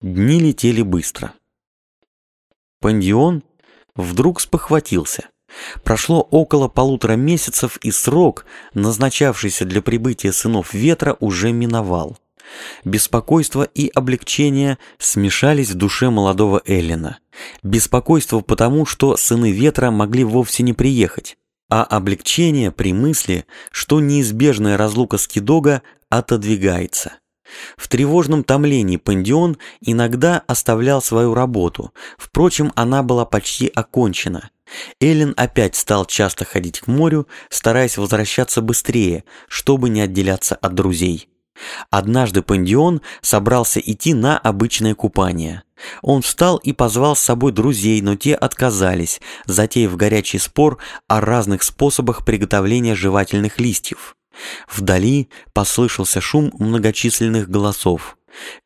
Дни летели быстро. Пандион вдруг спохватился. Прошло около полутора месяцев, и срок, назначавшийся для прибытия сынов ветра, уже миновал. Беспокойство и облегчение смешались в душе молодого Эллина. Беспокойство потому, что сыны ветра могли вовсе не приехать, а облегчение при мысли, что неизбежная разлука с Кидога отодвигается. В тревожном томлении Пандион иногда оставлял свою работу, впрочем, она была почти окончена. Эллен опять стал часто ходить к морю, стараясь возвращаться быстрее, чтобы не отделяться от друзей. Однажды Пандион собрался идти на обычное купание. Он встал и позвал с собой друзей, но те отказались, затеяв горячий спор о разных способах приготовления жевательных листьев. Вдали послышался шум многочисленных голосов.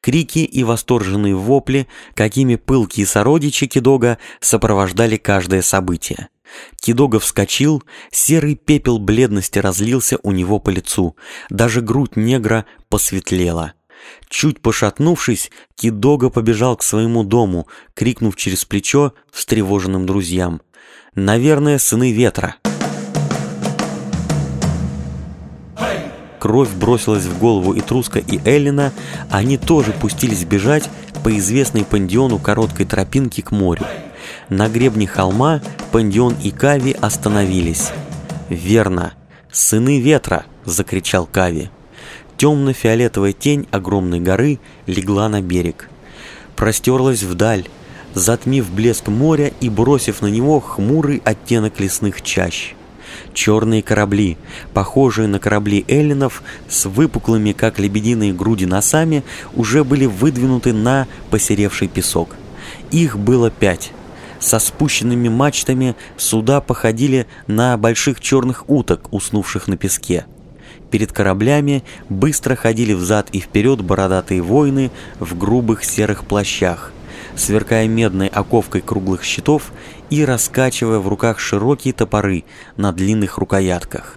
Крики и восторженные вопли, какими пылкие сородичи Кидога сопровождали каждое событие. Кидога вскочил, серый пепел бледности разлился у него по лицу, даже грудь негра посветлела. Чуть пошатнувшись, Кидога побежал к своему дому, крикнув через плечо встревоженным друзьям. «Наверное, сыны ветра!» Кровь бросилась в голову и Труска, и Эллина, они тоже пустились бежать по известной Пандиону короткой тропинке к морю. На гребне холма Пандион и Кави остановились. «Верно! Сыны ветра!» — закричал Кави. Темно-фиолетовая тень огромной горы легла на берег. Простерлась вдаль, затмив блеск моря и бросив на него хмурый оттенок лесных чащ. Черные корабли, похожие на корабли эллинов, с выпуклыми, как лебединые груди носами, уже были выдвинуты на посеревший песок. Их было пять. Со спущенными мачтами суда походили на больших черных уток, уснувших на песке. Перед кораблями быстро ходили взад и вперед бородатые воины в грубых серых плащах – сверкая медной оковкой круглых щитов и раскачивая в руках широкие топоры на длинных рукоятках.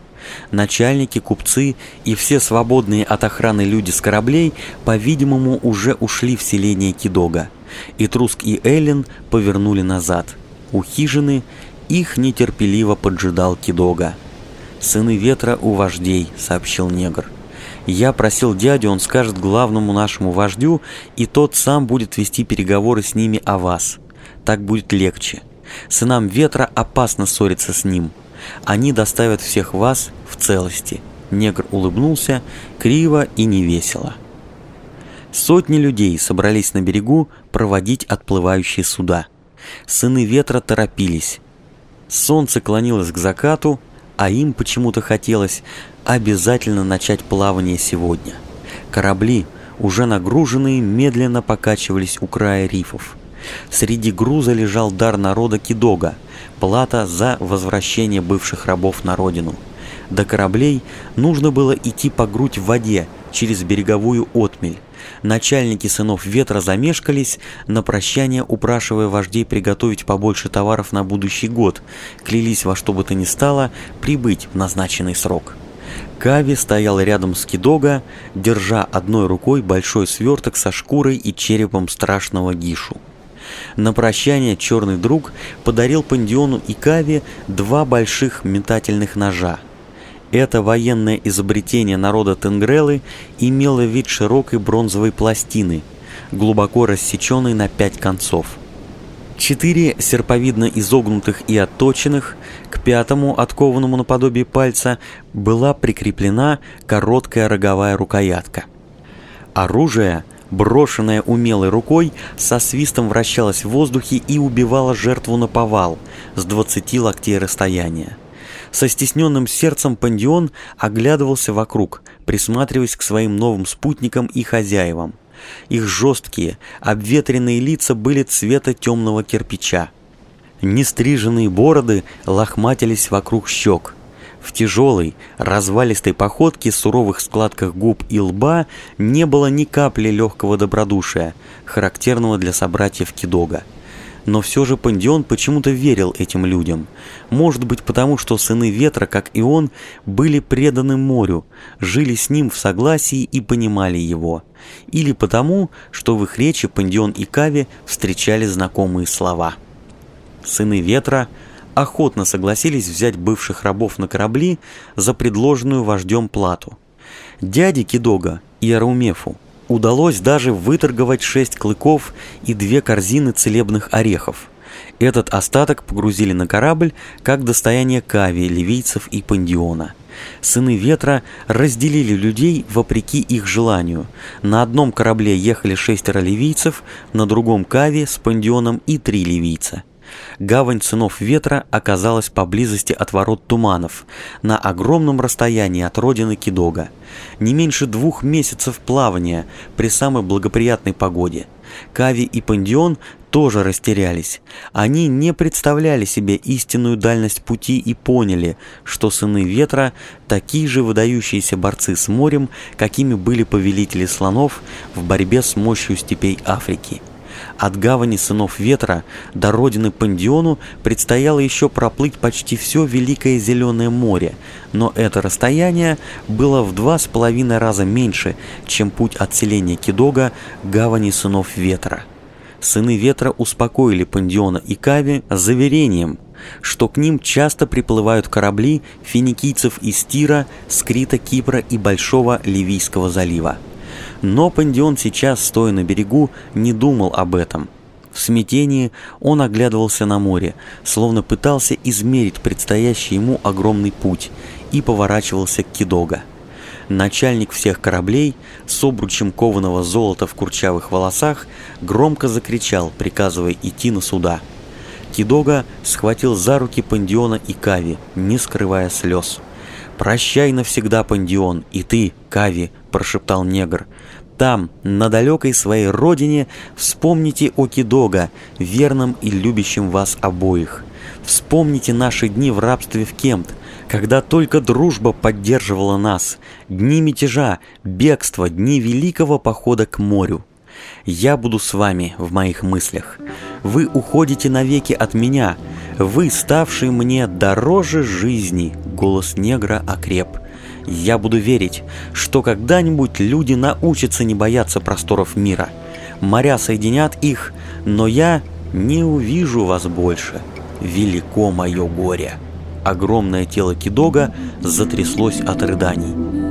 Начальники, купцы и все свободные от охраны люди с кораблей, по-видимому, уже ушли в селение Кидога. И Труск и Эллен повернули назад. У хижины их нетерпеливо поджидал Кидога. «Сыны ветра у вождей», — сообщил негр. Я просил дядю, он скажет главному нашему вождю, и тот сам будет вести переговоры с ними о вас. Так будет легче. Сынам ветра опасно ссориться с ним. Они доставят всех вас в целости. Негр улыбнулся, криво и невесело. Сотни людей собрались на берегу проводить отплывающие суда. Сыны ветра торопились. Солнце клонилось к закату, а им почему-то хотелось обязательно начать плавание сегодня. Корабли, уже нагруженные, медленно покачивались у края рифов. Среди груза лежал дар народа Кидога, плата за возвращение бывших рабов на родину. До кораблей нужно было идти по грудь в воде через береговую отмель. Начальники сынов ветра замешкались, на прощание упрашивая вождей приготовить побольше товаров на будущий год, клялись во что бы то ни стало прибыть в назначенный срок. Кави стоял рядом с Кидога, держа одной рукой большой сверток со шкурой и черепом страшного Гишу. На прощание черный друг подарил Пандиону и Кави два больших метательных ножа. Это военное изобретение народа Тенгрелы имело вид широкой бронзовой пластины, глубоко рассеченной на пять концов – Четыре серповидно изогнутых и отточенных, к пятому, откованному наподобие пальца, была прикреплена короткая роговая рукоятка. Оружие, брошенное умелой рукой, со свистом вращалось в воздухе и убивало жертву на повал с 20 локтей расстояния. Со стесненным сердцем Пандион оглядывался вокруг, присматриваясь к своим новым спутникам и хозяевам – их жесткие, обветренные лица были цвета темного кирпича. Нестриженные бороды лохматились вокруг щек. В тяжелой, развалистой походке, суровых складках губ и лба не было ни капли легкого добродушия, характерного для собратьев Кидога. Но все же Пандион почему-то верил этим людям. Может быть потому, что сыны ветра, как и он, были преданы морю, жили с ним в согласии и понимали его. Или потому, что в их речи Пандион и Кави встречали знакомые слова. Сыны ветра охотно согласились взять бывших рабов на корабли за предложенную вождем плату. Дяде Кидога и Араумефу удалось даже выторговать шесть клыков и две корзины целебных орехов. Этот остаток погрузили на корабль как достояние Кави, ливийцев и Пандиона. Сыны ветра разделили людей вопреки их желанию. На одном корабле ехали шестеро ливийцев, на другом Кави с Пандионом и три ливийца. Гавань сынов ветра оказалась поблизости от ворот туманов, на огромном расстоянии от родины Кидога. Не меньше двух месяцев плавания при самой благоприятной погоде. Кави и Пандион тоже растерялись. Они не представляли себе истинную дальность пути и поняли, что сыны ветра – такие же выдающиеся борцы с морем, какими были повелители слонов в борьбе с мощью степей Африки. От гавани сынов ветра до родины Пандиону предстояло еще проплыть почти все Великое Зеленое море, но это расстояние было в два с половиной раза меньше, чем путь от селения Кидога к гавани сынов ветра. Сыны ветра успокоили Пандиона и Кави заверением, что к ним часто приплывают корабли финикийцев из Тира, Скрита, Кипра и Большого Ливийского залива. Но Пандион сейчас, стоя на берегу, не думал об этом. В смятении он оглядывался на море, словно пытался измерить предстоящий ему огромный путь, и поворачивался к Кидога. Начальник всех кораблей, с обручем кованого золота в курчавых волосах, громко закричал, приказывая идти на суда. Кидога схватил за руки Пандиона и Кави, не скрывая слез. «Прощай навсегда, Пандион, и ты, Кави», – прошептал негр. «Там, на далекой своей родине, вспомните о Кидога, верном и любящем вас обоих. Вспомните наши дни в рабстве в Кемт, когда только дружба поддерживала нас, дни мятежа, бегства, дни великого похода к морю. Я буду с вами в моих мыслях. Вы уходите навеки от меня, вы, ставший мне дороже жизни, голос негра окреп. Я буду верить, что когда-нибудь люди научатся не бояться просторов мира. Моря соединят их, но я не увижу вас больше. Велико мое горе. Огромное тело Кидога затряслось от рыданий.